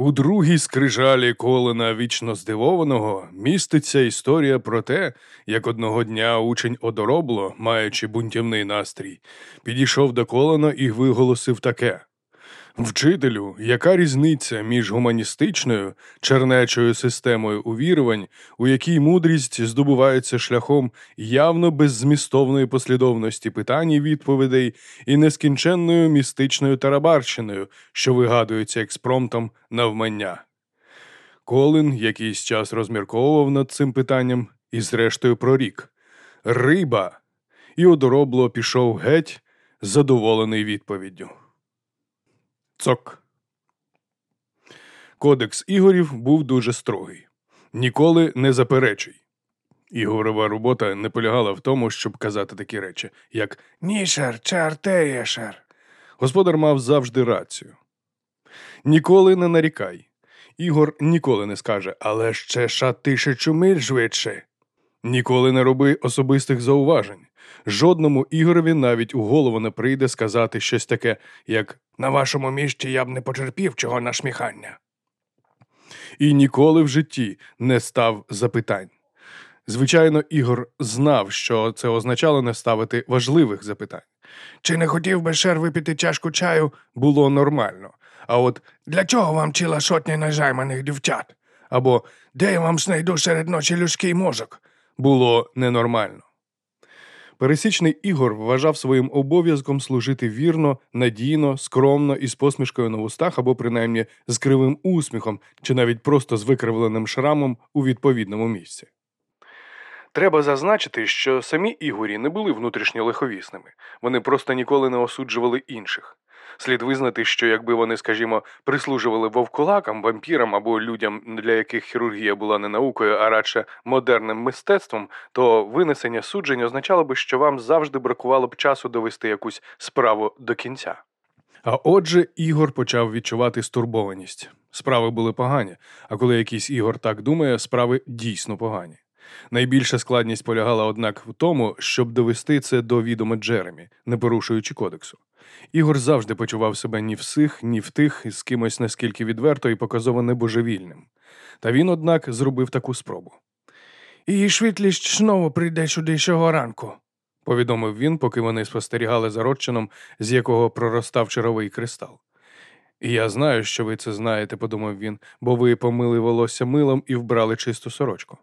У другій скрижалі колена вічно здивованого міститься історія про те, як одного дня учень одоробло, маючи бунтівний настрій, підійшов до колена і виголосив таке. Вчителю, яка різниця між гуманістичною чернечою системою увірувань, у якій мудрість здобувається шляхом явно беззмістовної послідовності питань і відповідей і нескінченною містичною тарабарщиною, що вигадується експромтом навмання? Колин якийсь час розмірковував над цим питанням і, зрештою, прорік Риба. І одоробло пішов геть, задоволений відповіддю. Цок. Кодекс Ігорів був дуже строгий. Ніколи не заперечуй. Ігорова робота не полягала в тому, щоб казати такі речі, як «Нішер чи артерія. Господар мав завжди рацію. Ніколи не нарікай. Ігор ніколи не скаже, але ще ша тисячу миль швидше. Ніколи не роби особистих зауважень. Жодному Ігорові навіть у голову не прийде сказати щось таке, як на вашому місці я б не потерпів чого нашміхання. І ніколи в житті не став запитань. Звичайно, Ігор знав, що це означало не ставити важливих запитань. Чи не хотів би шер випити чашку чаю, було нормально. А от для чого вам ціла сотня нажайманих дівчат? Або де я вам знайду серед ночі людський мозок? Було ненормально. Пересічний Ігор вважав своїм обов'язком служити вірно, надійно, скромно і з посмішкою на вустах, або принаймні з кривим усміхом, чи навіть просто з викривленим шрамом у відповідному місці. Треба зазначити, що самі Ігорі не були внутрішньо лиховісними, вони просто ніколи не осуджували інших. Слід визнати, що якби вони, скажімо, прислужували вовкулакам, вампірам або людям, для яких хірургія була не наукою, а радше модерним мистецтвом, то винесення суджень означало би, що вам завжди бракувало б часу довести якусь справу до кінця. А отже, Ігор почав відчувати стурбованість. Справи були погані, а коли якийсь Ігор так думає, справи дійсно погані. Найбільша складність полягала, однак, в тому, щоб довести це до відома Джеремі, не порушуючи кодексу. Ігор завжди почував себе ні в сих, ні в тих, з кимось наскільки відверто і показово небожевільним. Та він, однак, зробив таку спробу. Її швидкість знову прийде сюди цього ранку, повідомив він, поки вони спостерігали за родчином, з якого проростав черговий кристал. Я знаю, що ви це знаєте, подумав він, бо ви помили волосся милом і вбрали чисту сорочку.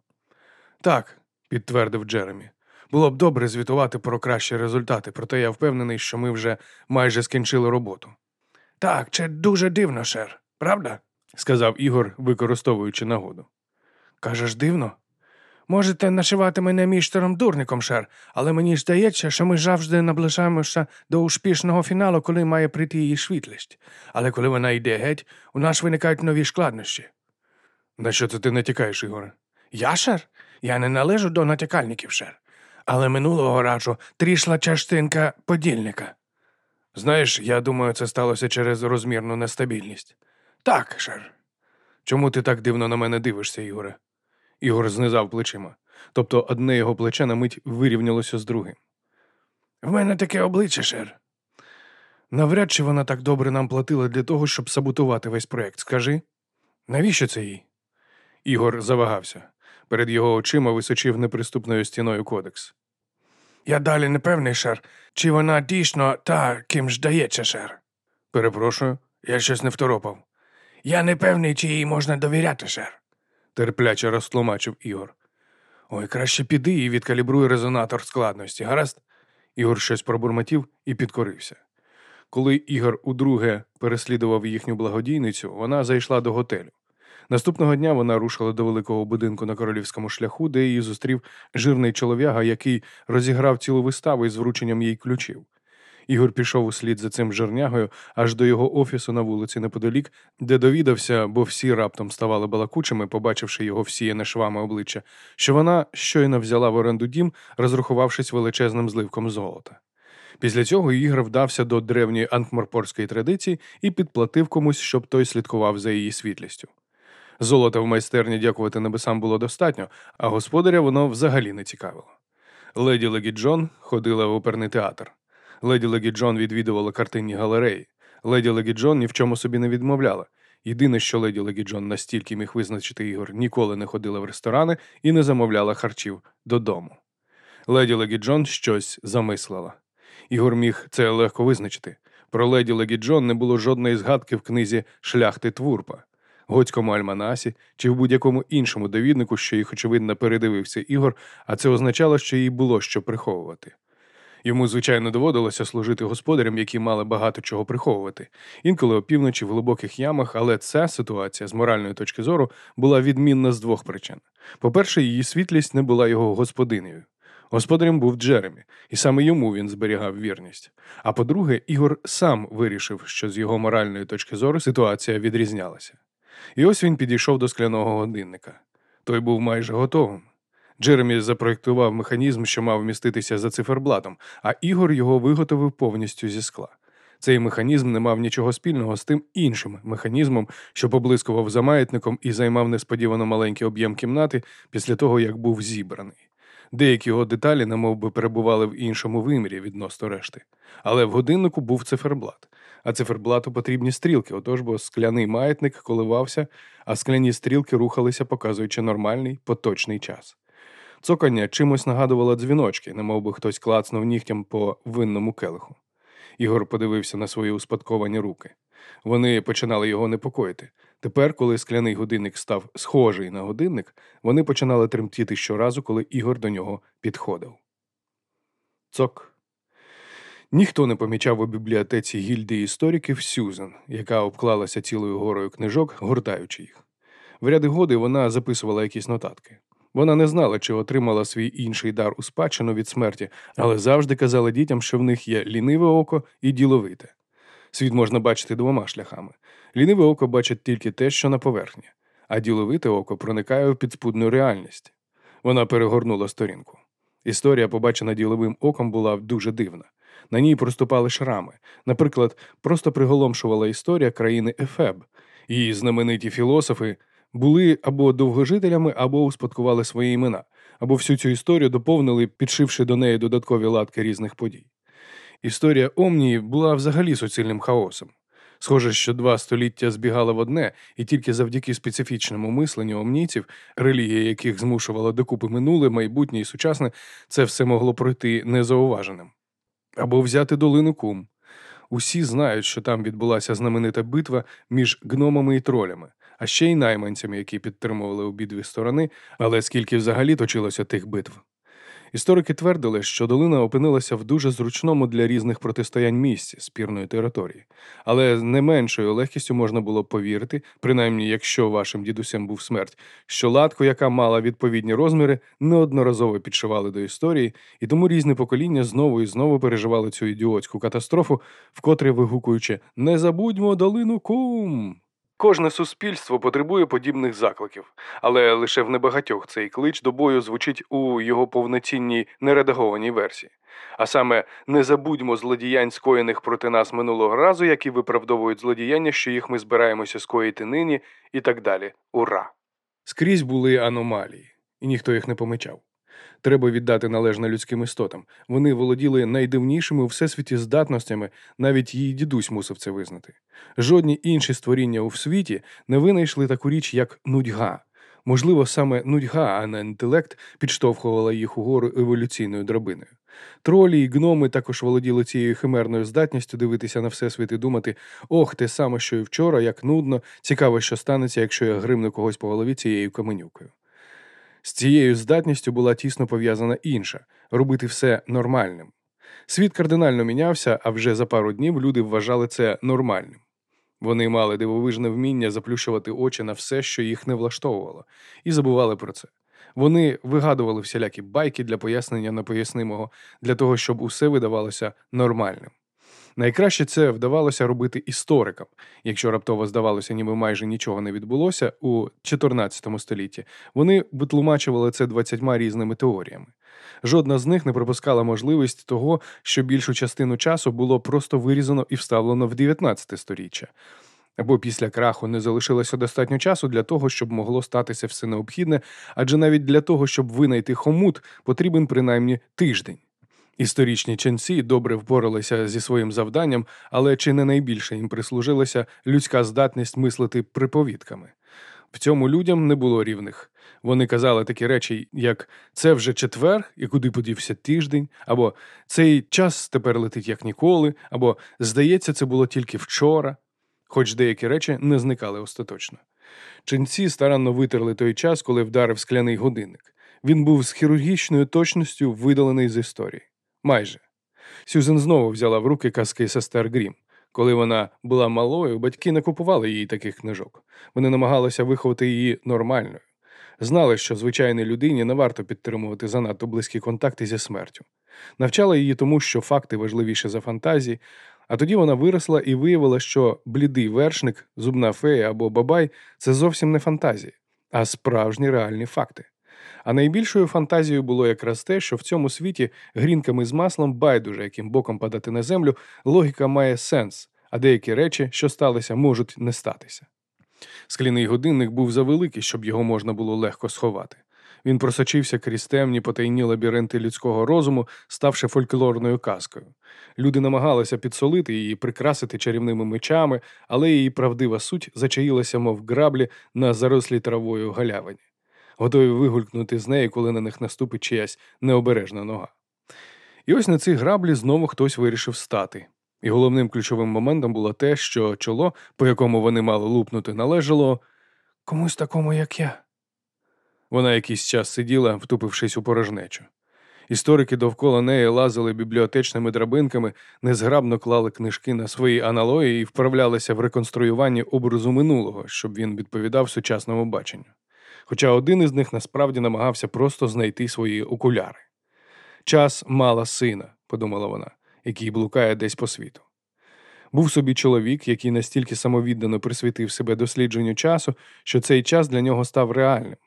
Так, підтвердив Джеремі. Було б добре звітувати про кращі результати, проте я впевнений, що ми вже майже скінчили роботу. Так, це дуже дивно, шер, правда? сказав Ігор, використовуючи нагоду. Кажеш, дивно? Можете нашивати мене містером дурником, шер, але мені здається, що ми завжди наближаємося до успішного фіналу, коли має прийти її світлість. Але коли вона йде геть, у нас виникають нові складнощі. На що це ти натякаєш, Ігоре? Я, шер? Я не належу до натякальників, шер але минулого разу трішла частинка подільника. Знаєш, я думаю, це сталося через розмірну нестабільність. Так, шер. Чому ти так дивно на мене дивишся, Ігоре? Ігор знизав плечима, тобто одне його плече на мить вирівнялося з другим. В мене таке обличчя, шер. Навряд чи вона так добре нам платила для того, щоб саботувати весь проект. Скажи, навіщо це їй? Ігор завагався. Перед його очима височив неприступною стіною кодекс. Я далі не певний, шер, чи вона дійсно та, ким здається, шер. Перепрошую, я щось не второпав. Я не певний, чи їй можна довіряти, шер, терпляче розтлумачив Ігор. Ой, краще піди і відкалібруй резонатор складності, гаразд? Ігор щось пробурмотів і підкорився. Коли Ігор удруге переслідував їхню благодійницю, вона зайшла до готелю. Наступного дня вона рушила до великого будинку на королівському шляху, де її зустрів жирний чолов'яга, який розіграв цілу виставу із врученням їй ключів. Ігор пішов услід за цим жирнягою аж до його офісу на вулиці неподалік, де довідався, бо всі раптом ставали балакучими, побачивши його всіяне швами обличчя, що вона щойно взяла в оренду дім, розрахувавшись величезним зливком золота. Після цього Ігор вдався до древньої анкморпорської традиції і підплатив комусь, щоб той слідкував за її світлістю. Золота в майстерні, дякувати небесам, було достатньо, а господаря воно взагалі не цікавило. Леді Легі Джон ходила в оперний театр. Леді Легі Джон відвідувала картинні галереї. Леді Легі Джон ні в чому собі не відмовляла. Єдине, що леді Легі Джон настільки міг визначити Ігор, ніколи не ходила в ресторани і не замовляла харчів додому. Леді Легі Джон щось замислила. Ігор міг це легко визначити. Про леді Легі Джон не було жодної згадки в книзі Шляхти Твурпа, готському альманасі чи в будь-якому іншому довіднику, що їх, очевидно, передивився Ігор, а це означало, що їй було що приховувати. Йому, звичайно, доводилося служити господарям, які мали багато чого приховувати, інколи опівночі в глибоких ямах, але ця ситуація з моральної точки зору була відмінна з двох причин. По-перше, її світлість не була його господинею. Господарем був Джеремі, і саме йому він зберігав вірність. А по-друге, Ігор сам вирішив, що з його моральної точки зору ситуація відрізнялася. І ось він підійшов до скляного годинника. Той був майже готовим. Джеремі запроєктував механізм, що мав вміститися за циферблатом, а Ігор його виготовив повністю зі скла. Цей механізм не мав нічого спільного з тим іншим механізмом, що поблискував за маятником і займав несподівано маленький об'єм кімнати після того, як був зібраний. Деякі його деталі, немов би, перебували в іншому вимірі відносно решти. Але в годиннику був циферблат. А циферблату потрібні стрілки, отож бо скляний маятник коливався, а скляні стрілки рухалися, показуючи нормальний поточний час. Цокання чимось нагадувало дзвіночки, немов би хтось клацнув нігтям по винному келиху. Ігор подивився на свої успадковані руки. Вони починали його непокоїти. Тепер, коли скляний годинник став схожий на годинник, вони починали тремтіти щоразу, коли Ігор до нього підходив. Цок. Ніхто не помічав у бібліотеці гільдії істориків Сюзан, яка обклалася цілою горою книжок, гортаючи їх. В ряди годи вона записувала якісь нотатки. Вона не знала, чи отримала свій інший дар у спадщину від смерті, але завжди казала дітям, що в них є ліниве око і діловите. Світ можна бачити двома шляхами. Ліниве око бачить тільки те, що на поверхні, а діловите око проникає в підспудну реальність. Вона перегорнула сторінку. Історія, побачена діловим оком, була дуже дивна. На ній проступали шрами. Наприклад, просто приголомшувала історія країни Ефеб. Її знамениті філософи були або довгожителями, або успадкували свої імена, або всю цю історію доповнили, підшивши до неї додаткові латки різних подій. Історія Омнії була взагалі суцільним хаосом. Схоже, що два століття збігали в одне, і тільки завдяки специфічному мисленню омнійців, релігія яких змушувала докупи минуле, майбутнє і сучасне, це все могло пройти незауваженим. Або взяти долину кум. Усі знають, що там відбулася знаменита битва між гномами і тролями, а ще й найманцями, які підтримували обидві сторони, але скільки взагалі точилося тих битв. Історики твердили, що долина опинилася в дуже зручному для різних протистоянь місці спірної території, але з не меншою легкістю можна було повірити, принаймні якщо вашим дідусем був смерть, що латку, яка мала відповідні розміри, неодноразово підшивали до історії, і тому різні покоління знову і знову переживали цю ідіотську катастрофу, вкотре вигукуючи Не забудьмо долину кум. Кожне суспільство потребує подібних закликів, але лише в небагатьох цей клич до бою звучить у його повноцінній нередагованій версії. А саме не забудьмо злодіянь, скоєних проти нас минулого разу, які виправдовують злодіяння, що їх ми збираємося скоїти нині, і так далі. Ура! Скрізь були аномалії, і ніхто їх не помічав. Треба віддати належне людським істотам. Вони володіли найдивнішими у всесвіті здатностями, навіть її дідусь мусив це визнати. Жодні інші створіння у світі не винайшли таку річ, як нудьга. Можливо, саме нудьга, а не інтелект, підштовхувала їх угору еволюційною драбиною. Тролі й гноми також володіли цією химерною здатністю дивитися на всесвіт і думати: ох, те саме, що і вчора, як нудно, цікаво, що станеться, якщо я гримну когось по голові цією каменюкою. З цією здатністю була тісно пов'язана інша робити все нормальним. Світ кардинально мінявся, а вже за пару днів люди вважали це нормальним. Вони мали дивовижне вміння заплющувати очі на все, що їх не влаштовувало, і забували про це. Вони вигадували всілякі байки для пояснення непояснимого, для того, щоб усе видавалося нормальним. Найкраще це вдавалося робити історикам, якщо раптово здавалося, ніби майже нічого не відбулося у 14 столітті. Вони витлумачували це 20 різними теоріями. Жодна з них не пропускала можливість того, що більшу частину часу було просто вирізано і вставлено в 19 сторіччя. Або після краху не залишилося достатньо часу для того, щоб могло статися все необхідне, адже навіть для того, щоб винайти хомут, потрібен принаймні тиждень. Історичні ченці добре впоралися зі своїм завданням, але чи не найбільше їм прислужилася людська здатність мислити приповідками. В цьому людям не було рівних. Вони казали такі речі, як це вже четвер, і куди подівся тиждень, або цей час тепер летить як ніколи, або здається, це було тільки вчора, хоч деякі речі не зникали остаточно. Ченці старанно витерли той час, коли вдарив скляний годинник. Він був з хірургічною точністю видалений з історії. Майже. Сюзен знову взяла в руки казки сестер Грім. Коли вона була малою, батьки не купували їй таких книжок. Вони намагалися виховати її нормальною. Знали, що звичайній людині не варто підтримувати занадто близькі контакти зі смертю. Навчала її тому, що факти важливіші за фантазії, а тоді вона виросла і виявила, що блідий вершник, зубна фея або бабай це зовсім не фантазії, а справжні реальні факти. А найбільшою фантазією було якраз те, що в цьому світі грінками з маслом байдуже, яким боком падати на землю, логіка має сенс, а деякі речі, що сталися, можуть не статися. Скляний годинник був завеликий, щоб його можна було легко сховати. Він просочився крізь темні потайні лабіринти людського розуму, ставши фольклорною казкою. Люди намагалися підсолити її, прикрасити чарівними мечами, але її правдива суть зачаїлася, мов граблі на зарослій травою галявині, готові вигулькнути з неї, коли на них наступить чиясь необережна нога. І ось на ці граблі знову хтось вирішив стати. І головним ключовим моментом було те, що чоло, по якому вони мали лупнути, належало комусь такому, як я. Вона якийсь час сиділа, втупившись у порожнечу. Історики довкола неї лазили бібліотечними драбинками, незграбно клали книжки на свої аналої і вправлялися в реконструюванні образу минулого, щоб він відповідав сучасному баченню. Хоча один із них насправді намагався просто знайти свої окуляри. Час мала сина, подумала вона, який блукає десь по світу. Був собі чоловік, який настільки самовіддано присвятив себе дослідженню часу, що цей час для нього став реальним.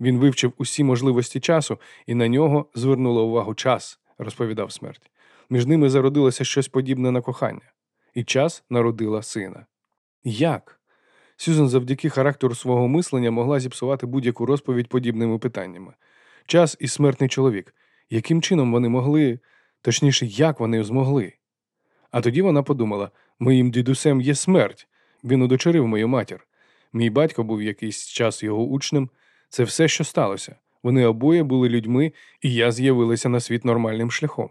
Він вивчив усі можливості часу, і на нього звернула увагу час, розповідав смерть. Між ними зародилося щось подібне на кохання, і час народила сина. Як? Сюзан завдяки характеру свого мислення могла зіпсувати будь-яку розповідь подібними питаннями. Час і смертний чоловік. Яким чином вони могли, точніше, як вони змогли? А тоді вона подумала: моїм дідусем є смерть. Він удочерив мою матір. Мій батько був якийсь час його учнем. Це все, що сталося. Вони обоє були людьми, і я з'явилася на світ нормальним шляхом.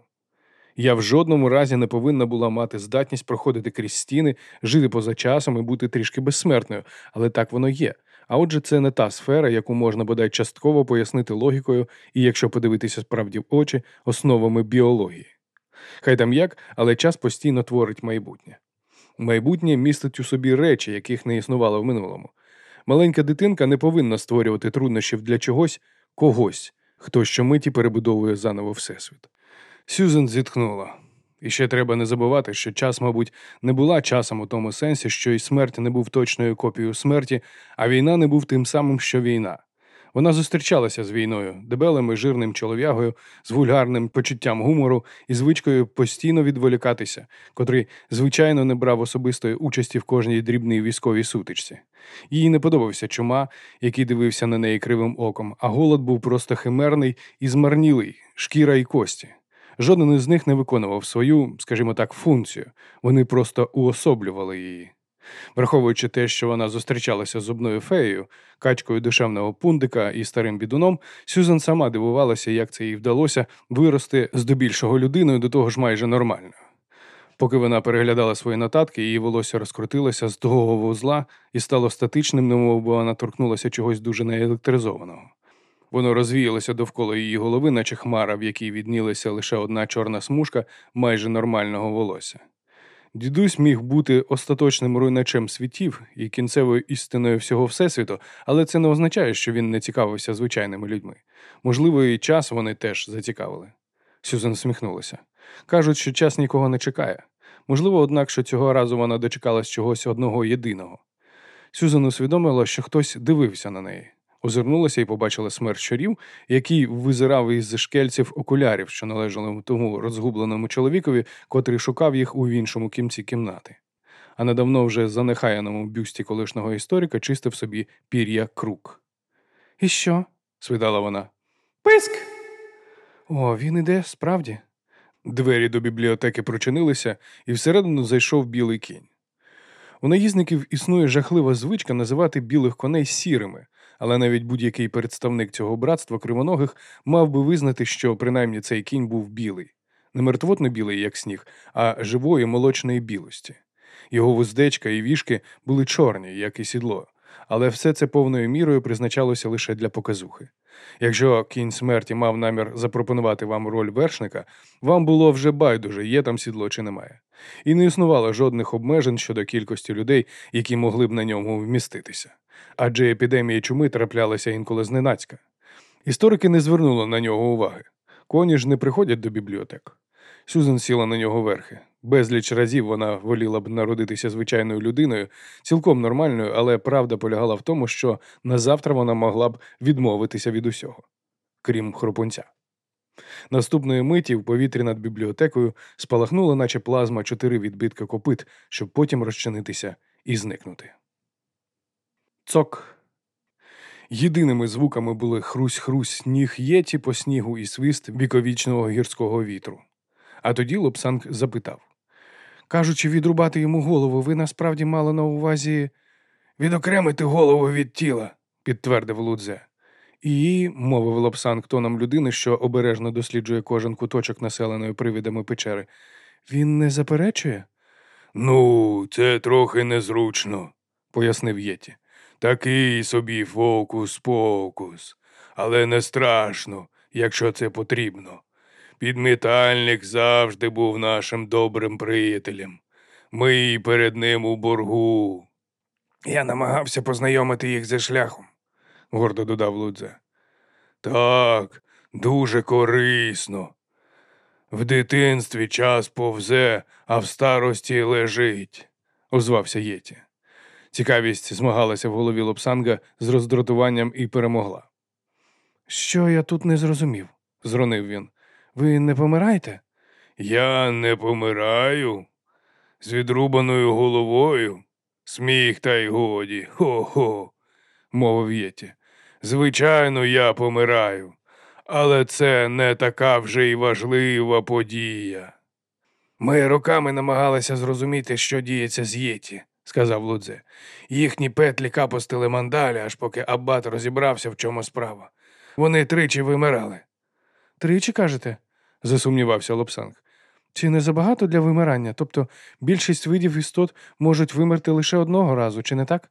Я в жодному разі не повинна була мати здатність проходити крізь стіни, жити поза часом і бути трішки безсмертною, але так воно є. А отже, це не та сфера, яку можна бодай частково пояснити логікою, і якщо подивитися справді в очі, основами біології. Хай там як, але час постійно творить майбутнє. Майбутнє містить у собі речі, яких не існувало в минулому. Маленька дитинка не повинна створювати труднощів для чогось, когось, хто щомиті перебудовує заново Всесвіт. Сюзен зітхнула. І ще треба не забувати, що час, мабуть, не була часом у тому сенсі, що і смерть не був точною копією смерті, а війна не був тим самим, що війна. Вона зустрічалася з війною, дебелим і жирним чолов'ягою, з вульгарним почуттям гумору і звичкою постійно відволікатися, котрий, звичайно, не брав особистої участі в кожній дрібній військовій сутичці. Їй не подобався чума, який дивився на неї кривим оком, а голод був просто химерний і змарнілий, шкіра і кості. Жоден із них не виконував свою, скажімо так, функцію, вони просто уособлювали її. Враховуючи те, що вона зустрічалася з зубною феєю, качкою душевного пундика і старим бідуном, Сюзан сама дивувалася, як це їй вдалося вирости з добільшого людиною до того ж майже нормальною. Поки вона переглядала свої нотатки, її волосся розкрутилося з довгого вузла і стало статичним, немов би вона торкнулася чогось дуже неелектризованого. Воно розвіялося довкола її голови, наче хмара, в якій віднілася лише одна чорна смужка майже нормального волосся. Дідусь міг бути остаточним руйначем світів і кінцевою істиною всього Всесвіту, але це не означає, що він не цікавився звичайними людьми. Можливо, і час вони теж зацікавили. Сюзан всміхнулася. Кажуть, що час нікого не чекає. Можливо, однак, що цього разу вона дочекалась чогось одного єдиного. Сюзан усвідомила, що хтось дивився на неї. Озирнулася і побачила смерть щурів, який визирав із шкельців окулярів, що належали тому розгубленому чоловікові, котрий шукав їх у іншому кінці кімнати. А на давно вже занехаяному бюсті колишнього історика чистив собі пір'я крук. І що? свидала вона. Писк. О, він іде справді. Двері до бібліотеки прочинилися, і всередину зайшов білий кінь. У наїзників існує жахлива звичка називати білих коней сірими, але навіть будь-який представник цього братства кривоногих мав би визнати, що принаймні цей кінь був білий, не мертвотно білий, як сніг, а живої молочної білості. Його вуздечка і вішки були чорні, як і сідло, але все це повною мірою призначалося лише для показухи. Якщо кінь смерті мав намір запропонувати вам роль вершника, вам було вже байдуже, є там сідло чи немає. І не існувало жодних обмежень щодо кількості людей, які могли б на ньому вміститися. Адже епідемії чуми траплялися інколи зненацька. Історики не звернули на нього уваги. Коні ж не приходять до бібліотек. Сюзан сіла на нього верхи. Безліч разів вона воліла б народитися звичайною людиною, цілком нормальною, але правда полягала в тому, що на завтра вона могла б відмовитися від усього, крім хропунця. Наступної миті в повітрі над бібліотекою спалахнула, наче плазма, чотири відбитка копит, щоб потім розчинитися і зникнути. Цок. Єдиними звуками були хрусь-хрусь сніг єті по снігу і свист віковічного гірського вітру. А тоді Лобсанг запитав Кажучи, відрубати йому голову, ви насправді мали на увазі відокремити голову від тіла, підтвердив Лудзе. І, мовив Лобсанг тоном людини, що обережно досліджує кожен куточок населеної привідами печери. Він не заперечує? Ну, це трохи незручно, пояснив Єті. Такий собі фокус-покус, але не страшно, якщо це потрібно. Підмітальник завжди був нашим добрим приятелем. Ми перед ним у боргу. Я намагався познайомити їх зі шляхом, гордо додав Лудзе. Так, дуже корисно. В дитинстві час повзе, а в старості лежить, озвався Єті. Цікавість змагалася в голові Лопсанга з роздратуванням і перемогла. Що я тут не зрозумів? зронив він. Ви не помираєте? Я не помираю. З відрубаною головою. Сміх та й годі. Хо-хо, мовив Єті. Звичайно, я помираю, але це не така вже й важлива подія. Ми роками намагалися зрозуміти, що діється з Єті, сказав Лудзе. Їхні петлі капостили мандалі, аж поки Аббат розібрався, в чому справа. Вони тричі вимирали. Тричі, кажете? засумнівався Лобсанг. Чи не забагато для вимирання? Тобто більшість видів істот можуть вимерти лише одного разу, чи не так?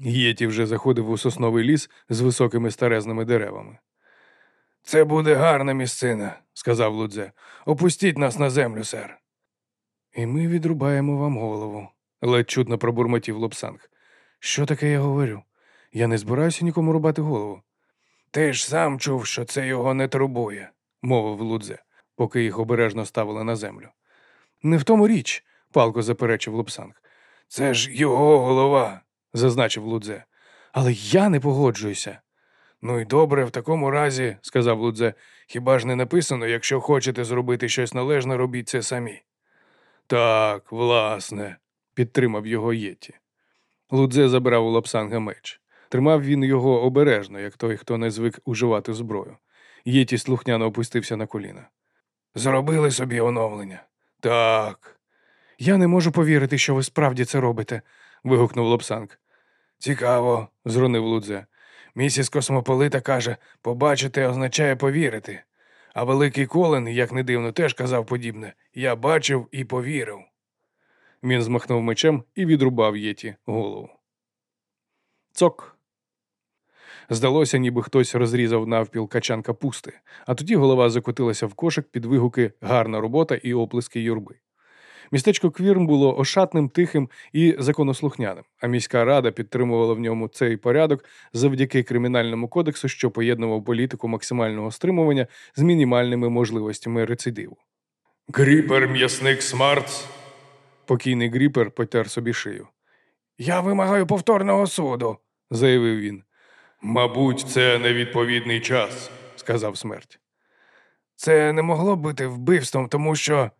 Єті вже заходив у сосновий ліс з високими старезними деревами. Це буде гарна місцина, сказав Лудзе. Опустіть нас на землю, сер. І ми відрубаємо вам голову, ледь чутно пробурмотів Лобсанг. Що таке я говорю? Я не збираюся нікому рубати голову. Ти ж сам чув, що це його не турбує, мовив Лудзе, поки їх обережно ставили на землю. Не в тому річ, палко заперечив Лобсанг. Це ж його голова, зазначив Лудзе. Але я не погоджуюся. Ну і добре, в такому разі, сказав Лудзе, хіба ж не написано, якщо хочете зробити щось належне, робіть це самі. Так, власне, підтримав його Єті. Лудзе забрав у Лобсанга меч. Тримав він його обережно, як той, хто не звик уживати зброю. Єті слухняно опустився на коліна. Зробили собі оновлення. Так. Я не можу повірити, що ви справді це робите, вигукнув Лобсанг. Цікаво, зронив Лудзе. Місіс Космополита каже, побачити означає повірити. А великий Колен, як не дивно, теж казав подібне я бачив і повірив. Він змахнув мечем і відрубав Єті голову. Цок. Здалося, ніби хтось розрізав навпіл качан капусти, а тоді голова закотилася в кошик під вигуки гарна робота і оплески юрби. Містечко Квірм було ошатним, тихим і законослухняним, а міська рада підтримувала в ньому цей порядок завдяки кримінальному кодексу, що поєднував політику максимального стримування з мінімальними можливостями рецидиву. Гріпер м'ясник Смартс. Покійний гріпер потер собі шию. Я вимагаю повторного суду, заявив він. Мабуть, це невідповідний час, сказав смерть. Це не могло бути вбивством, тому що.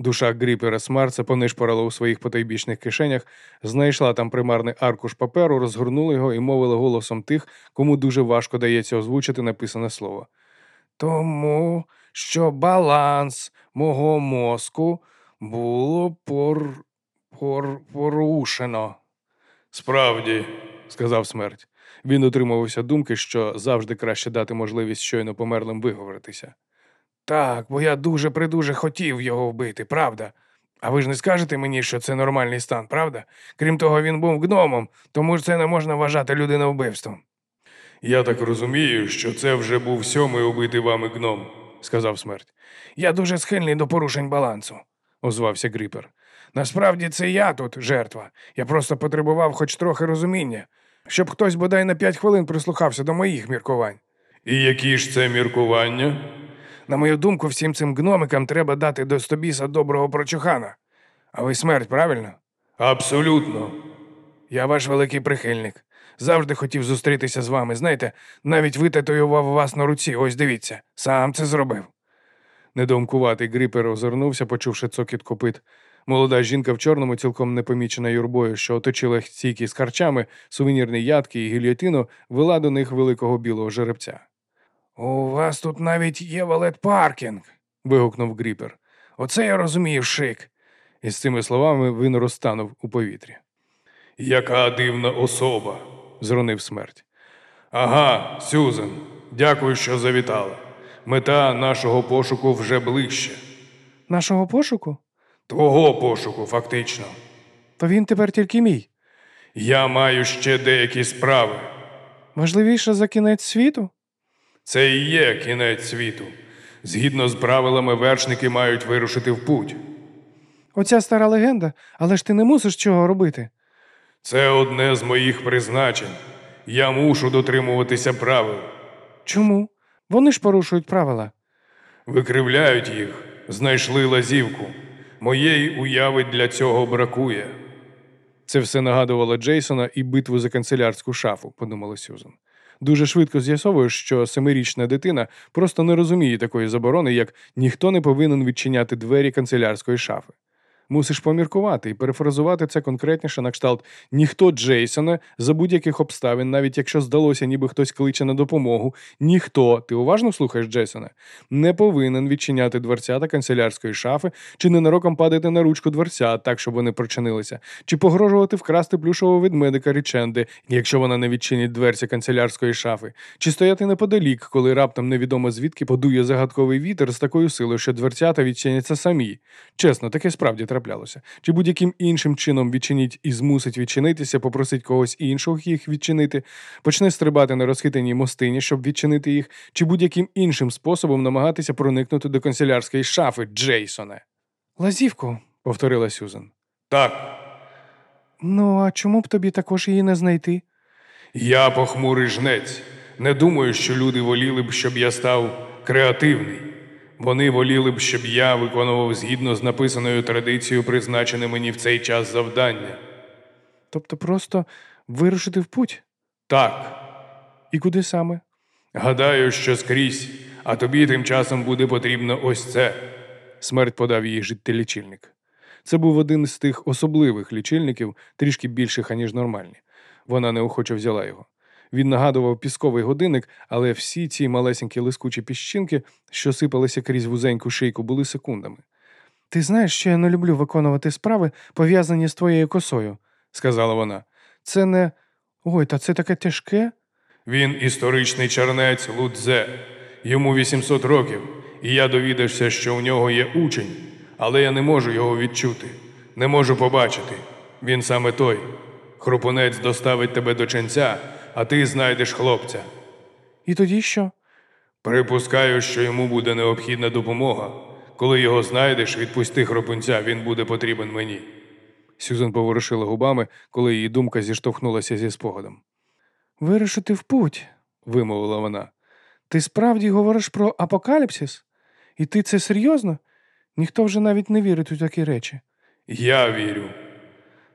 Душа Гріпера Смарца понишпорила у своїх потойбічних кишенях, знайшла там примарний аркуш паперу, розгорнула його і мовила голосом тих, кому дуже важко дається озвучити написане слово. Тому що баланс мого мозку було пор... пор... порушено. Справді, сказав смерть. Він утримувався думки, що завжди краще дати можливість щойно померлим виговоритися. Так, бо я дуже придуже хотів його вбити, правда. А ви ж не скажете мені, що це нормальний стан, правда? Крім того, він був гномом, тому ж це не можна вважати людиновбивством. Я так розумію, що це вже був сьомий убитий вами гном, сказав смерть. Я дуже схильний до порушень балансу, озвався Гріпер. Насправді це я тут жертва. Я просто потребував хоч трохи розуміння, щоб хтось бодай на п'ять хвилин прислухався до моїх міркувань. І які ж це міркування? На мою думку, всім цим гномикам треба дати до стобіса доброго прочухана. А ви смерть, правильно? Абсолютно. Я ваш великий прихильник. Завжди хотів зустрітися з вами. Знаєте, навіть витатуював вас на руці. Ось дивіться, сам це зробив. Недоумкуватий гріпер озирнувся, почувши цокіт копит. Молода жінка в чорному, цілком непомічена юрбою, що оточила стійки з харчами, сувенірні ядки і гільйотину, вела до них великого білого жеребця. У вас тут навіть є валет паркінг. вигукнув Гріпер. Оце я розумію шик. І з цими словами він розтанув у повітрі. Яка дивна особа, зронив смерть. Ага, Сюзен, дякую, що завітала. Мета нашого пошуку вже ближче. Нашого пошуку? Твого пошуку, фактично. То він тепер тільки мій. Я маю ще деякі справи. Важливіше за кінець світу? Це і є кінець світу. Згідно з правилами, вершники мають вирушити в путь. Оця стара легенда, але ж ти не мусиш цього робити. Це одне з моїх призначень. Я мушу дотримуватися правил. Чому? Вони ж порушують правила. Викривляють їх, знайшли лазівку. Моєї уяви для цього бракує. Це все нагадувало Джейсона і битву за канцелярську шафу, подумала Сюзан. Дуже швидко з'ясовуєш, що семирічна дитина просто не розуміє такої заборони, як ніхто не повинен відчиняти двері канцелярської шафи. Мусиш поміркувати і перефразувати це конкретніше на кшталт ніхто Джейсона за будь-яких обставин, навіть якщо здалося, ніби хтось кличе на допомогу, ніхто, ти уважно слухаєш Джейсона, не повинен відчиняти дверцята канцелярської шафи чи ненароком падати на ручку дверця, так щоб вони прочинилися, чи погрожувати вкрасти плюшового ведмедика річенди, якщо вона не відчинить дверці канцелярської шафи, чи стояти неподалік, коли раптом невідомо звідки подує загадковий вітер з такою силою, що дверцята відчиняться самі. Чесно, таке справді треба траплялося, чи будь-яким іншим чином відчиніть і змусить відчинитися, попросить когось іншого їх відчинити, почне стрибати на розхитаній мостині, щоб відчинити їх, чи будь-яким іншим способом намагатися проникнути до канцелярської шафи Джейсоне. Лазівку, повторила Сюзан. Так. Ну, а чому б тобі також її не знайти? Я похмурий жнець. Не думаю, що люди воліли б, щоб я став креативний. Вони воліли б, щоб я виконував згідно з написаною традицією, призначене мені в цей час завдання. Тобто просто вирушити в путь? Так. І куди саме? Гадаю, що скрізь, а тобі тим часом буде потрібно ось це. Смерть подав їй життєлічильник. Це був один з тих особливих лічильників, трішки більших, аніж нормальні. Вона неохоче взяла його. Він нагадував пісковий годинник, але всі ці малесенькі лискучі піщинки, що сипалися крізь вузеньку шийку, були секундами. Ти знаєш, що я не люблю виконувати справи, пов'язані з твоєю косою, сказала вона. Це не. Ой, та це таке тяжке. Він історичний чернець Лудзе. Йому 800 років, і я довідався, що у нього є учень, але я не можу його відчути, не можу побачити. Він саме той. Хрупунець доставить тебе до ченця, а ти знайдеш хлопця. І тоді що? Припускаю, що йому буде необхідна допомога. Коли його знайдеш, відпусти хропунця, він буде потрібен мені. Сюзан поворушила губами, коли її думка зіштовхнулася зі спогадом. Вирушити в путь, вимовила вона. Ти справді говориш про апокаліпсис? І ти це серйозно? Ніхто вже навіть не вірить у такі речі. Я вірю.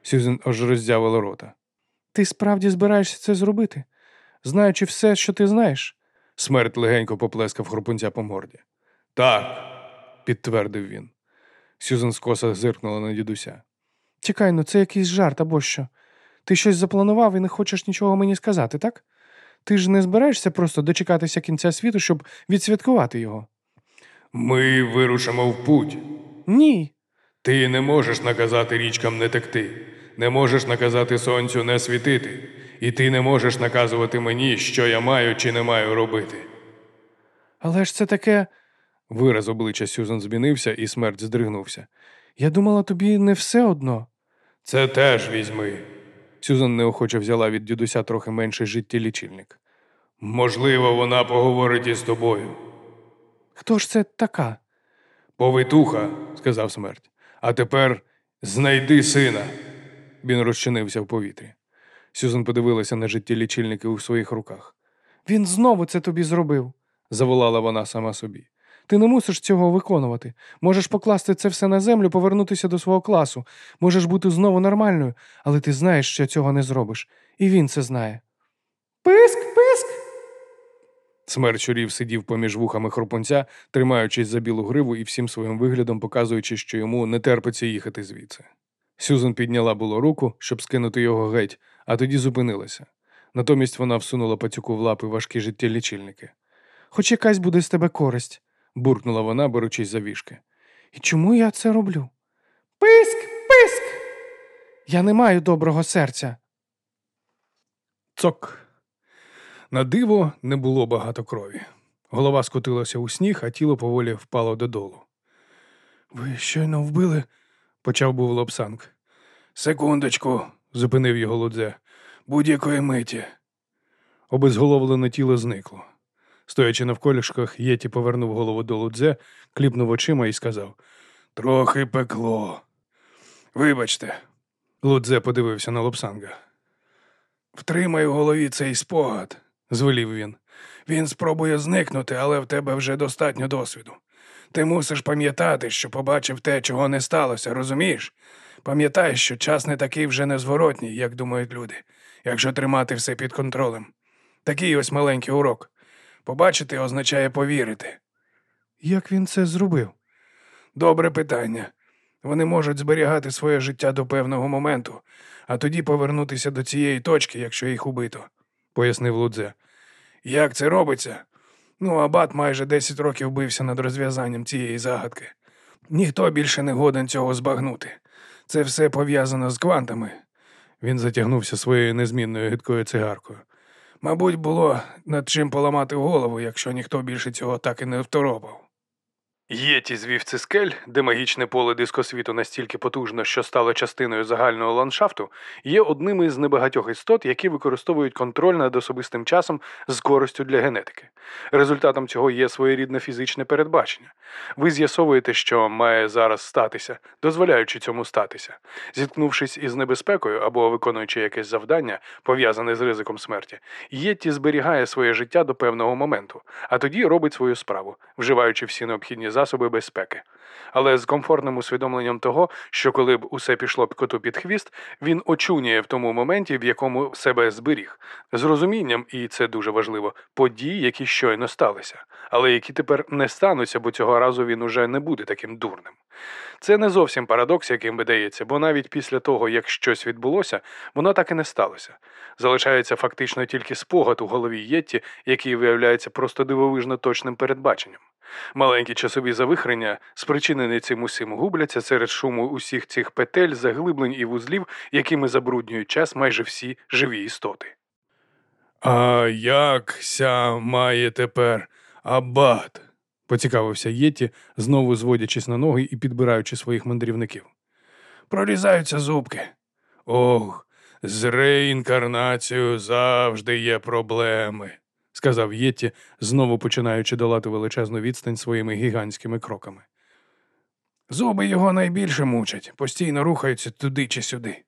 Сюзан аж роздявила рота. Ти справді збираєшся це зробити, знаючи все, що ти знаєш? Смерть легенько поплескав хрупунця по морді. Так, підтвердив він. Сюзан скоса зиркнула на дідуся. Чекай, ну це якийсь жарт або що. Ти щось запланував і не хочеш нічого мені сказати, так? Ти ж не збираєшся просто дочекатися кінця світу, щоб відсвяткувати його. Ми вирушимо в путь. Ні. Ти не можеш наказати річкам не текти, не можеш наказати сонцю не світити, і ти не можеш наказувати мені, що я маю чи не маю робити. Але ж це таке. Вираз обличчя Сюзан змінився, і смерть здригнувся. Я думала, тобі не все одно. Це теж візьми. Сюзан неохоче взяла від дідуся трохи менший життєлічильник. Можливо, вона поговорить із тобою. Хто ж це така? Повитуха, сказав смерть. А тепер знайди сина. Він розчинився в повітрі. Сюзан подивилася на життєлічильники у своїх руках. Він знову це тобі зробив. Заволала вона сама собі. Ти не мусиш цього виконувати. Можеш покласти це все на землю, повернутися до свого класу. Можеш бути знову нормальною, але ти знаєш, що цього не зробиш. І він це знає. Писк, писк. Смерть щурів сидів поміж вухами хрупунця, тримаючись за білу гриву і всім своїм виглядом показуючи, що йому не терпиться їхати звідси. Сюзан підняла було руку, щоб скинути його геть, а тоді зупинилася. Натомість вона всунула пацюку в лапи важкі життєлічильники. Хоч якась буде з тебе користь. буркнула вона, беручись за вішки. І чому я це роблю? Писк, писк. Я не маю доброго серця. Цок. На диво не було багато крові. Голова скотилася у сніг, а тіло поволі впало додолу. Ви щойно вбили? Почав був Лобсанг. Секундочку, зупинив його лудзе. Будь-якої миті. Обезголовлене тіло зникло. Стоячи навколішках, Єті повернув голову до лудзе, кліпнув очима і сказав Трохи пекло. Вибачте. Лудзе подивився на Лобсанга. Втримай у голові цей спогад, звелів він. Він спробує зникнути, але в тебе вже достатньо досвіду. Ти мусиш пам'ятати, що побачив те, чого не сталося, розумієш? Пам'ятай, що час не такий вже незворотній, як думають люди, якщо тримати все під контролем. Такий ось маленький урок. Побачити означає повірити. Як він це зробив? Добре питання. Вони можуть зберігати своє життя до певного моменту, а тоді повернутися до цієї точки, якщо їх убито, пояснив Лудзе. Як це робиться? Ну, Абат майже 10 років бився над розв'язанням цієї загадки. Ніхто більше не годен цього збагнути. Це все пов'язано з квантами. Він затягнувся своєю незмінною гидкою цигаркою. Мабуть, було над чим поламати голову, якщо ніхто більше цього так і не второпав. Єті звів цискель, де магічне поле дискосвіту настільки потужно, що стало частиною загального ландшафту, є одним із небагатьох істот, які використовують контроль над особистим часом з користю для генетики. Результатом цього є своєрідне фізичне передбачення. Ви з'ясовуєте, що має зараз статися, дозволяючи цьому статися. Зіткнувшись із небезпекою або виконуючи якесь завдання, пов'язане з ризиком смерті, Єтті зберігає своє життя до певного моменту, а тоді робить свою справу, вживаючи всі необхідні засоби безпеки. Але з комфортним усвідомленням того, що коли б усе пішло коту під хвіст, він очунює в тому моменті, в якому себе зберіг, з розумінням, і це дуже важливо, подій, які щойно сталися, але які тепер не стануться, бо цього разу він уже не буде таким дурним. Це не зовсім парадокс, яким видається, бо навіть після того, як щось відбулося, воно так і не сталося. Залишається фактично тільки спогад у голові Єтті, який виявляється просто дивовижно точним передбаченням. Маленькі часові завихрення, спричинені цим усім, губляться серед шуму усіх цих петель, заглиблень і вузлів, якими забруднюють час майже всі живі істоти. А як ся має тепер абат? поцікавився Єті, знову зводячись на ноги і підбираючи своїх мандрівників. Прорізаються зубки. Ох, з реінкарнацією завжди є проблеми сказав Єтті, знову починаючи долати величезну відстань своїми гігантськими кроками. Зуби його найбільше мучать, постійно рухаються туди чи сюди.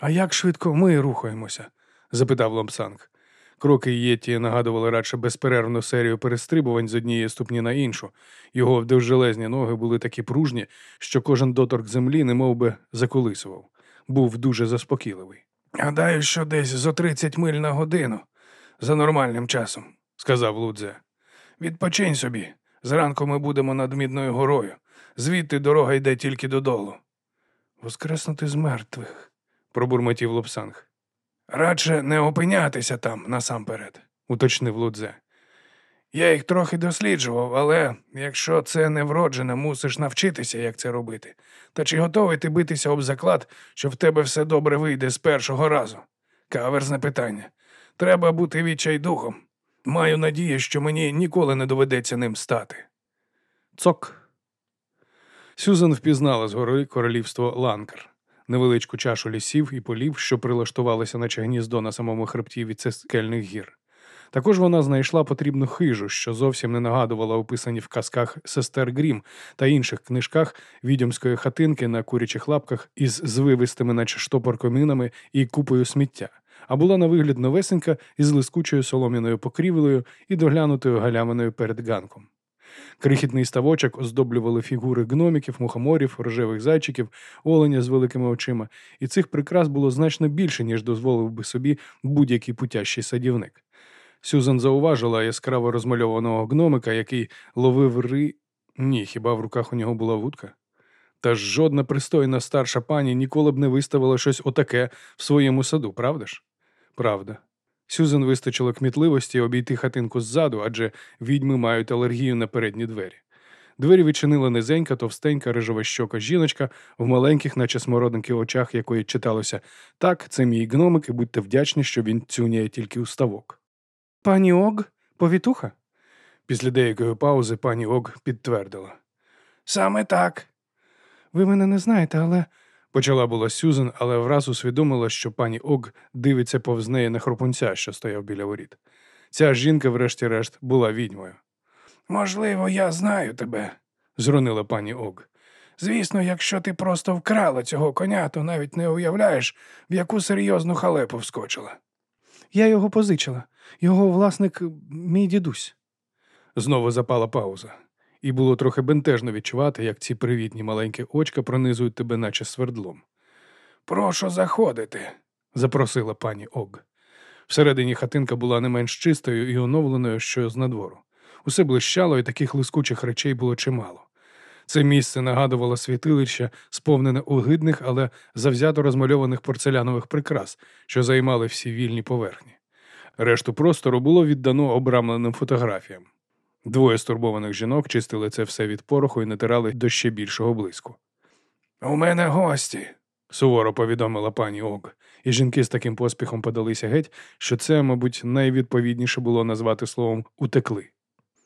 А як швидко ми рухаємося? запитав Ломсанг. Кроки Єтті нагадували радше безперервну серію перестрибувань з однієї ступні на іншу. Його довжелезні ноги були такі пружні, що кожен доторк землі немов би заколисував. Був дуже заспокійливий. Гадаю, що десь зо 30 миль на годину за нормальним часом, сказав Лудзе. Відпочинь собі. Зранку ми будемо над Мідною горою. Звідти дорога йде тільки додолу. Воскреснути з мертвих, пробурмотів Лобсанг. Радше не опинятися там насамперед, уточнив Лудзе. Я їх трохи досліджував, але якщо це не вроджене, мусиш навчитися, як це робити. Та чи готовий ти битися об заклад, що в тебе все добре вийде з першого разу? Каверзне питання. Треба бути відчайдухом. Маю надію, що мені ніколи не доведеться ним стати. Цок. Сюзан впізнала з гори королівство Ланкар, невеличку чашу лісів і полів, що прилаштувалися, наче гніздо на самому хребті від скельних гір. Також вона знайшла потрібну хижу, що зовсім не нагадувала описані в казках сестер Грім та інших книжках відьомської хатинки на курячих лапках із звивистими, наче штопор коминами і купою сміття, а була на вигляд новесенька із лискучою солом'яною покрівлею і доглянутою галяминою перед ганком. Крихітний ставочок оздоблювали фігури гноміків, мухоморів, рожевих зайчиків, оленя з великими очима, і цих прикрас було значно більше, ніж дозволив би собі будь-який путящий садівник. Сюзан зауважила яскраво розмальованого гномика, який ловив ри. Ні, хіба в руках у нього була вудка? Та ж жодна пристойна старша пані ніколи б не виставила щось отаке в своєму саду, правда ж? Правда. Сюзан вистачило кмітливості обійти хатинку ззаду, адже відьми мають алергію на передні двері. Двері відчинила низенька, товстенька, рижова щока жіночка в маленьких, наче смородинки очах, якої читалося так, це мій гномик, і будьте вдячні, що він цюняє тільки у ставок. Пані Ог, повітуха? Після деякої паузи пані Ог підтвердила. Саме так. Ви мене не знаєте, але. Почала була Сюзан, але враз усвідомила, що пані Ог дивиться повз неї на хропунця, що стояв біля воріт. Ця жінка, врешті-решт, була відьмою. Можливо, я знаю тебе, зронила пані Ог. Звісно, якщо ти просто вкрала цього коня, то навіть не уявляєш, в яку серйозну халепу вскочила. Я його позичила. Його власник мій дідусь. Знову запала пауза, і було трохи бентежно відчувати, як ці привітні маленькі очка пронизують тебе, наче свердлом. Прошу заходити, запросила пані Ог. Всередині хатинка була не менш чистою і оновленою, що з надвору. Усе блищало, і таких лискучих речей було чимало. Це місце нагадувало світилище, сповнене огидних, але завзято розмальованих порцелянових прикрас, що займали всі вільні поверхні. Решту простору було віддано обрамленим фотографіям. Двоє стурбованих жінок чистили це все від пороху і натирали до ще більшого блиску. У мене гості, суворо повідомила пані Ог, і жінки з таким поспіхом подалися геть, що це, мабуть, найвідповідніше було назвати словом утекли.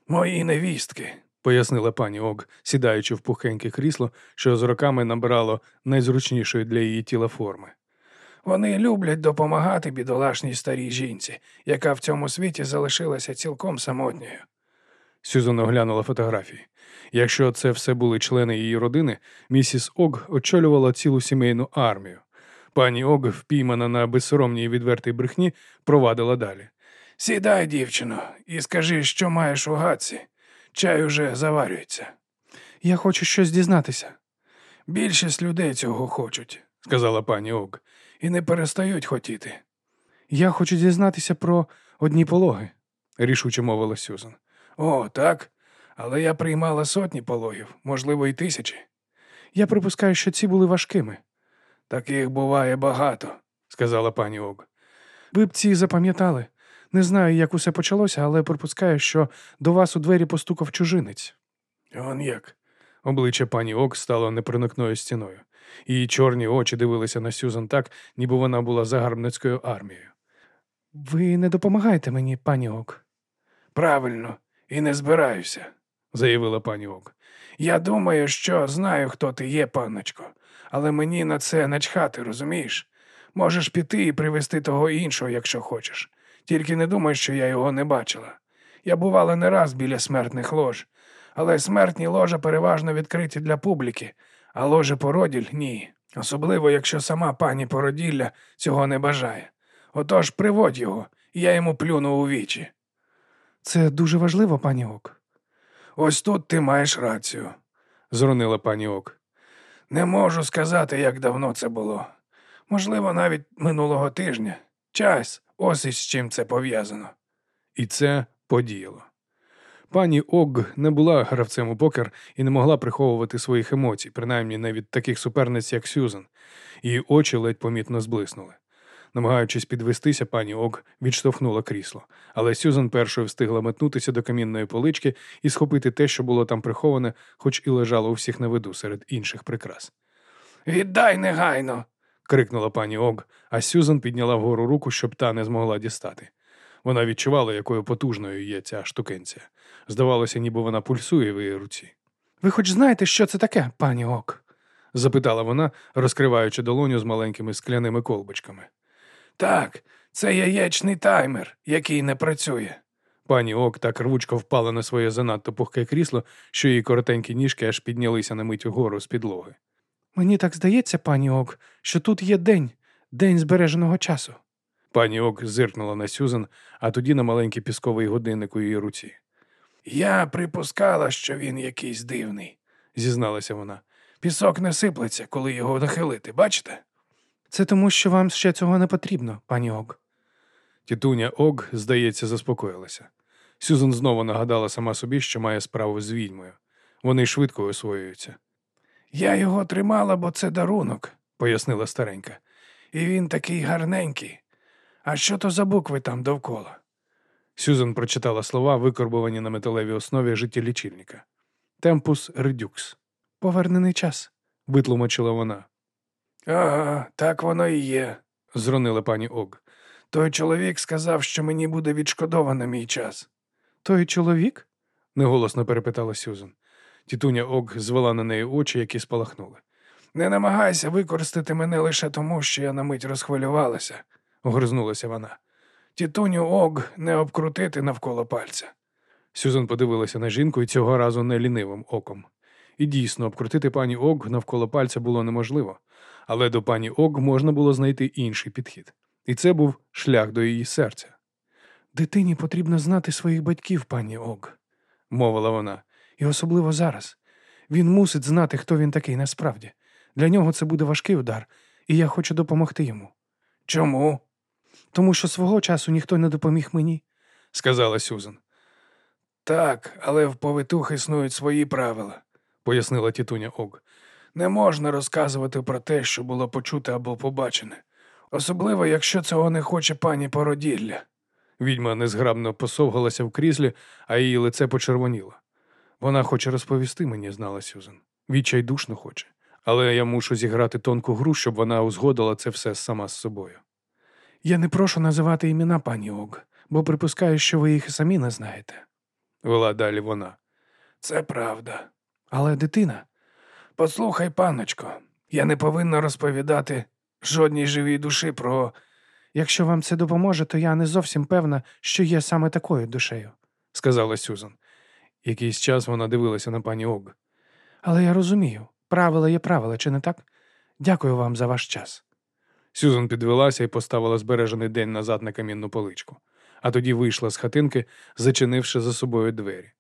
Мої невістки, пояснила пані Ог, сідаючи в пухеньке крісло, що з роками набирало найзручнішої для її тіла форми. Вони люблять допомагати бідолашній старій жінці, яка в цьому світі залишилася цілком самотньою. Сюзан оглянула фотографії. Якщо це все були члени її родини, місіс Ог очолювала цілу сімейну армію. Пані Ог, впіймана на безсоромній відвертій брехні, провадила далі. Сідай, дівчино, і скажи, що маєш у гадці. Чай уже заварюється. Я хочу щось дізнатися. Більшість людей цього хочуть, сказала пані Ог, і не перестають хотіти. Я хочу дізнатися про одні пологи, рішуче мовила Сюзан. О, так. Але я приймала сотні пологів, можливо, і тисячі. Я припускаю, що ці були важкими. Таких буває багато, сказала пані Ог. Ви б ці запам'ятали. Не знаю, як усе почалося, але припускаю, що до вас у двері постукав чужинець. Он як. Обличчя пані Ок стало непроникною стіною. Її чорні очі дивилися на Сюзан так, ніби вона була загарбницькою армією. Ви не допомагаєте мені, пані Ок. Правильно, і не збираюся, заявила пані Ок. Я думаю, що знаю, хто ти є, панночко, але мені на це начхати, розумієш? Можеш піти і привезти того іншого, якщо хочеш. Тільки не думай, що я його не бачила. Я бувала не раз біля смертних лож, але смертні ложа переважно відкриті для публіки, а ложа породіль ні. Особливо, якщо сама пані породілля цього не бажає. Отож приводь його, і я йому плюну у вічі. Це дуже важливо, пані Ок. Ось тут ти маєш рацію, зронила пані Ок. Не можу сказати, як давно це було. Можливо, навіть минулого тижня. Час, ось із чим це пов'язано. І це подіяло. Пані Ог не була гравцем у покер і не могла приховувати своїх емоцій, принаймні не від таких суперниць, як Сюзан. Її очі ледь помітно зблиснули. Намагаючись підвестися, пані Ог відштовхнула крісло, але Сюзан першою встигла метнутися до камінної полички і схопити те, що було там приховане, хоч і лежало у всіх на виду серед інших прикрас. Віддай негайно. крикнула пані Ог, а Сюзан підняла вгору руку, щоб та не змогла дістати. Вона відчувала, якою потужною є ця штукенція. Здавалося, ніби вона пульсує в її руці. Ви хоч знаєте, що це таке, пані Ок? запитала вона, розкриваючи долоню з маленькими скляними колбочками. Так, це яєчний таймер, який не працює. Пані Ок так рвучко впала на своє занадто пухке крісло, що її коротенькі ніжки аж піднялися на мить угору з підлоги. Мені так здається, пані Ок, що тут є день, день збереженого часу. Пані Ок зиркнула на Сюзан, а тоді на маленький пісковий годинник у її руці. Я припускала, що він якийсь дивний, Зізналася вона. Пісок не сиплеться, коли його нахилити, бачите? Це тому, що вам ще цього не потрібно, пані Ок. Тітуня Ог, здається, заспокоїлася. Сюзан знову нагадала сама собі, що має справу з відьмою. Вони швидко освоюються, Я його тримала, бо це дарунок, пояснила старенька. і він такий гарненький. А що то за букви там довкола? Сюзан прочитала слова, викорбовані на металевій основі життєлічильника. Темпус редюкс. Повернений час. Витлумачила вона. Ага, так воно і є. Зронила пані Ог. Той чоловік сказав, що мені буде відшкодовано мій час. Той чоловік? неголосно перепитала Сюзан. Тітуня Ог звела на неї очі, які спалахнули. Не намагайся використати мене лише тому, що я на мить розхвилювалася, Огризнулася вона. Тітуню Ог не обкрутити навколо пальця. Сюзан подивилася на жінку і цього разу не лінивим оком. І дійсно, обкрутити пані Ог навколо пальця було неможливо, але до пані Ог можна було знайти інший підхід. І це був шлях до її серця, Дитині потрібно знати своїх батьків, пані Ог, мовила вона. і особливо зараз. Він мусить знати, хто він такий насправді. Для нього це буде важкий удар, і я хочу допомогти йому. Чому? Тому що свого часу ніхто не допоміг мені. сказала Сюзан, Так, але в повитух існують свої правила. пояснила тітуня Ог. Не можна розказувати про те, що було почуте або побачене, особливо якщо цього не хоче пані породілля. Відьма незграбно посовгалася в кріслі, а її лице почервоніло. Вона хоче розповісти мені, знала Сюзан. Відчайдушно хоче. Але я мушу зіграти тонку гру, щоб вона узгодила це все сама з собою. Я не прошу називати імена пані Ог, бо припускаю, що ви їх і самі не знаєте. Вела далі вона. Це правда. Але дитина. Послухай, панночко, я не повинна розповідати жодній живій душі про. Якщо вам це допоможе, то я не зовсім певна, що є саме такою душею. сказала Сюзан. Якийсь час вона дивилася на пані Ог. Але я розумію, правила є правила, чи не так? Дякую вам за ваш час. Сюзан підвелася і поставила збережений день назад на камінну поличку, а тоді вийшла з хатинки, зачинивши за собою двері.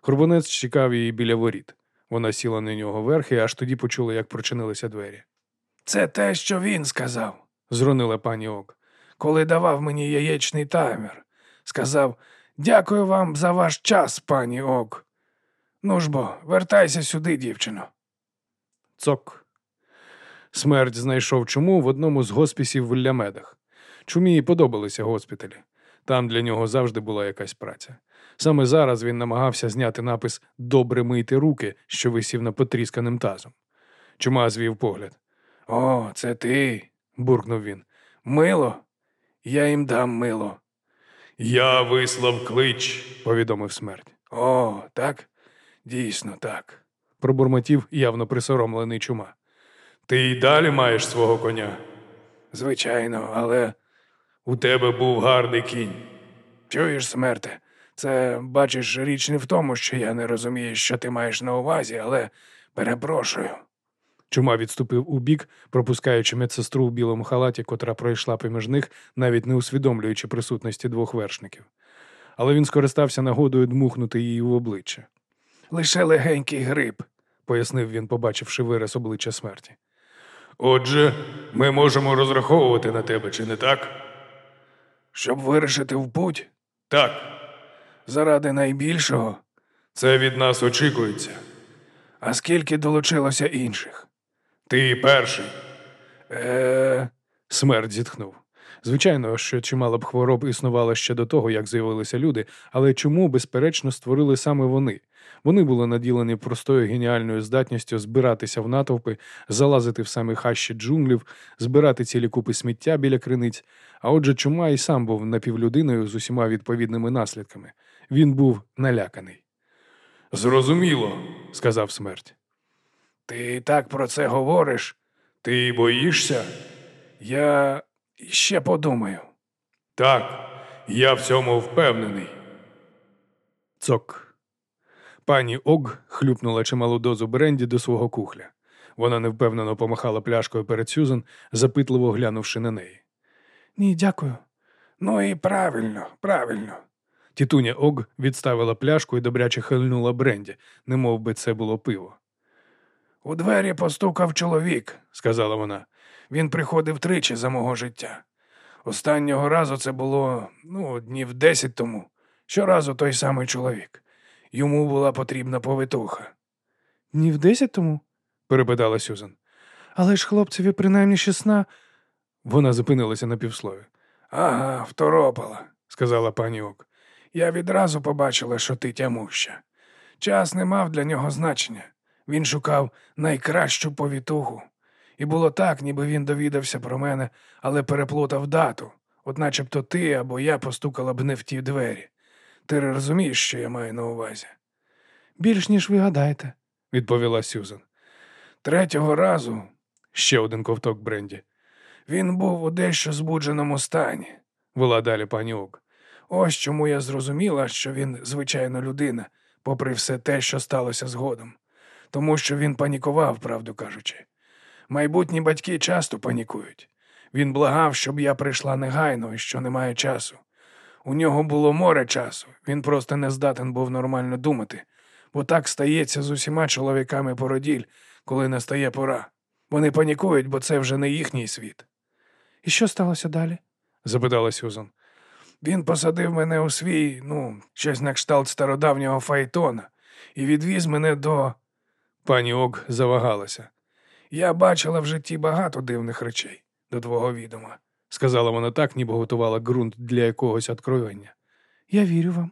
Хурбунець чекав її біля воріт. Вона сіла на нього верхи, аж тоді почула, як прочинилися двері. Це те, що він сказав, Зронила пані Ог. коли давав мені яєчний таймер. Сказав Дякую вам за ваш час, пані Ок. Ну ж бо, вертайся сюди, дівчино. Цок. Смерть знайшов чуму в одному з госпісів в Лямедах. Чумі подобалися госпіталі. Там для нього завжди була якась праця. Саме зараз він намагався зняти напис Добре мийте руки, що висів на потрісканим тазом. Чума звів погляд. О, це ти. буркнув він. Мило. Я їм дам мило. Я вислав клич, повідомив смерть. О, так? Дійсно так. Пробурмотів явно присоромлений чума. Ти й далі маєш свого коня. Звичайно, але У тебе був гарний кінь. чуєш, смерте, це бачиш річ не в тому, що я не розумію, що ти маєш на увазі, але перепрошую. Чума відступив у бік, пропускаючи медсестру в білому халаті, котра пройшла поміж них, навіть не усвідомлюючи присутності двох вершників. Але він скористався нагодою дмухнути її в обличчя, Лише легенький гриб. пояснив він, побачивши вираз обличчя смерті. Отже, ми можемо розраховувати на тебе, чи не так? Щоб вирішити в путь Так, заради найбільшого, це від нас очікується. а скільки долучилося інших. Ти перший. Е, Смерть зітхнув. Звичайно, що чимало б хвороб існувало ще до того, як з'явилися люди, але чому, безперечно, створили саме вони? Вони були наділені простою геніальною здатністю збиратися в натовпи, залазити в самі хащі джунглів, збирати цілі купи сміття біля криниць. А отже, чума і сам був напівлюдиною з усіма відповідними наслідками. Він був наляканий. Зрозуміло, сказав смерть. Ти так про це говориш? Ти боїшся? Я ще подумаю. Так, я в цьому впевнений. Цок. Пані Ог хлюпнула чималу дозу бренді до свого кухля. Вона невпевнено помахала пляшкою перед Сюзан, запитливо глянувши на неї. Ні, дякую. Ну і правильно, правильно. Тітуня Ог відставила пляшку і добряче хильнула бренді, немов би це було пиво. У двері постукав чоловік, сказала вона. Він приходив тричі за мого життя. Останнього разу це було ну, днів десять тому. Щоразу той самий чоловік. Йому була потрібна повитуха. Днів десять тому? перепитала Сюзан. Але ж хлопцеві принаймні шісна. Вона зупинилася на півслові. Ага, второпала, сказала пані Ок. Я відразу побачила, що ти тямуща. Час не мав для нього значення. Він шукав найкращу повітуху. І було так, ніби він довідався про мене, але переплутав дату, от начебто ти або я постукала б не в ті двері. Ти розумієш, що я маю на увазі? Більш ніж ви гадаєте, відповіла Сюзан. Третього разу ще один ковток Бренді. Він був у дещо збудженому стані, вела далі пані Ок. Ось чому я зрозуміла, що він звичайна людина, попри все те, що сталося згодом, тому що він панікував, правду кажучи. Майбутні батьки часто панікують. Він благав, щоб я прийшла негайно і що немає часу. У нього було море часу, він просто не здатен був нормально думати, бо так стається з усіма чоловіками породіль, коли настає пора. Вони панікують, бо це вже не їхній світ. І що сталося далі? запитала Сюзан. Він посадив мене у свій, ну, щось на кшталт стародавнього файтона, і відвіз мене до. Пані Ог завагалася. Я бачила в житті багато дивних речей до твого відома, сказала вона так, ніби готувала ґрунт для якогось откровення. Я вірю вам.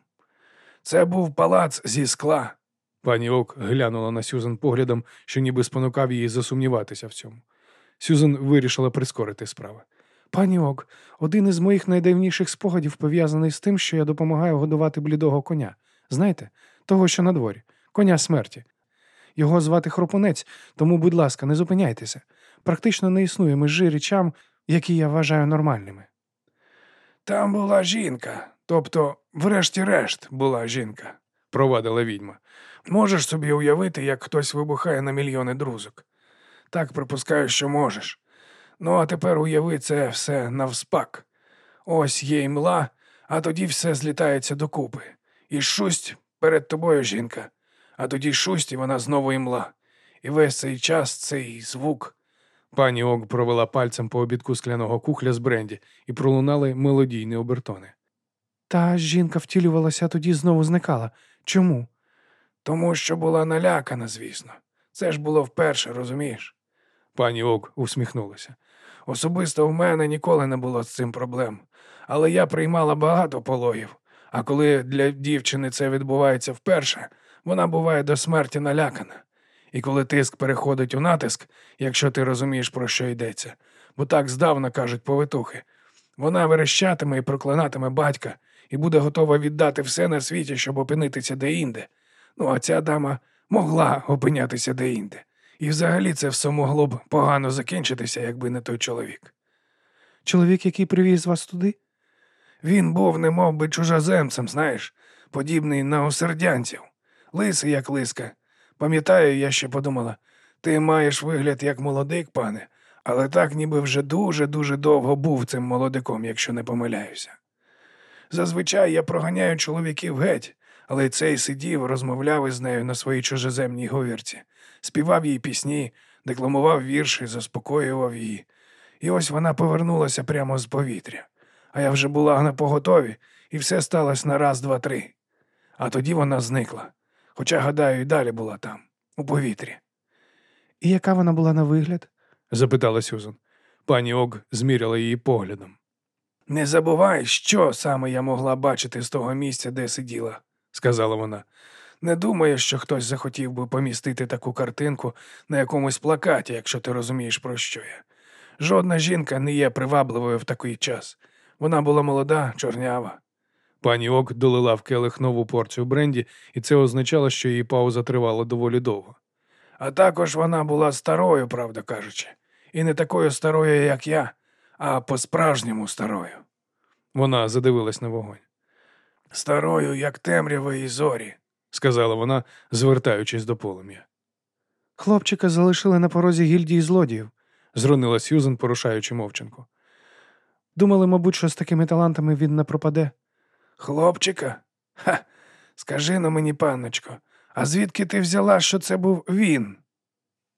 Це був палац зі скла. Пані Ок глянула на Сюзан поглядом, що ніби спонукав її засумніватися в цьому. Сюзан вирішила прискорити справи. Пані Ок, один із моїх найдавніших спогадів пов'язаний з тим, що я допомагаю годувати блідого коня. Знаєте, того, що на дворі, коня смерті. Його звати Хропунець, тому, будь ласка, не зупиняйтеся. Практично не існує межі речам, які я вважаю нормальними. Там була жінка, тобто, врешті-решт, була жінка, провадила відьма. Можеш собі уявити, як хтось вибухає на мільйони друзок? Так припускаю, що можеш. Ну, а тепер уяви це все навспак. Ось є імла, а тоді все злітається докупи. І шусть перед тобою жінка, а тоді шусть, і вона знову імла. І весь цей час цей звук. Пані Ог провела пальцем по обідку скляного кухля з бренді і пролунали мелодійні обертони. Та жінка втілювалася, тоді знову зникала. Чому? Тому що була налякана, звісно. Це ж було вперше, розумієш? Пані Ог усміхнулася. Особисто в мене ніколи не було з цим проблем, але я приймала багато пологів. А коли для дівчини це відбувається вперше, вона буває до смерті налякана. І коли тиск переходить у натиск, якщо ти розумієш, про що йдеться, бо так здавна кажуть повитухи, вона верещатиме і проклинатиме батька і буде готова віддати все на світі, щоб опинитися деінде. Ну а ця дама могла опинятися деінде. І взагалі це все могло б погано закінчитися, якби не той чоловік. Чоловік, який привіз вас туди? Він був не мов би чужоземцем, знаєш, подібний на осердянців, лисий, як лиска. Пам'ятаю, я ще подумала, ти маєш вигляд як молодик, пане, але так ніби вже дуже-дуже довго був цим молодиком, якщо не помиляюся. Зазвичай я проганяю чоловіків геть, але цей сидів, розмовляв із нею на своїй чужеземній говірці, співав їй пісні, декламував вірші, заспокоював її. І ось вона повернулася прямо з повітря. А я вже була на поготові, і все сталося на раз, два, три. А тоді вона зникла. Хоча, гадаю, і далі була там, у повітрі. І яка вона була на вигляд? запитала Сюзан. Пані Ог зміряла її поглядом. Не забувай, що саме я могла бачити з того місця, де сиділа, сказала вона. Не думаю, що хтось захотів би помістити таку картинку на якомусь плакаті, якщо ти розумієш, про що я. Жодна жінка не є привабливою в такий час. Вона була молода, чорнява. Пані Ок долила в келих нову порцію бренді, і це означало, що її пауза тривала доволі довго. А також вона була старою, правда кажучи, і не такою старою, як я, а по-справжньому старою. Вона задивилась на вогонь. Старою, як темрява і зорі. сказала вона, звертаючись до полум'я. Хлопчика залишили на порозі гільдії злодіїв. Зронила Сьюзен, порушаючи мовчанку. Думали, мабуть, що з такими талантами він не пропаде. Хлопчика? Ха, скажи на мені, панночко, а звідки ти взяла, що це був він?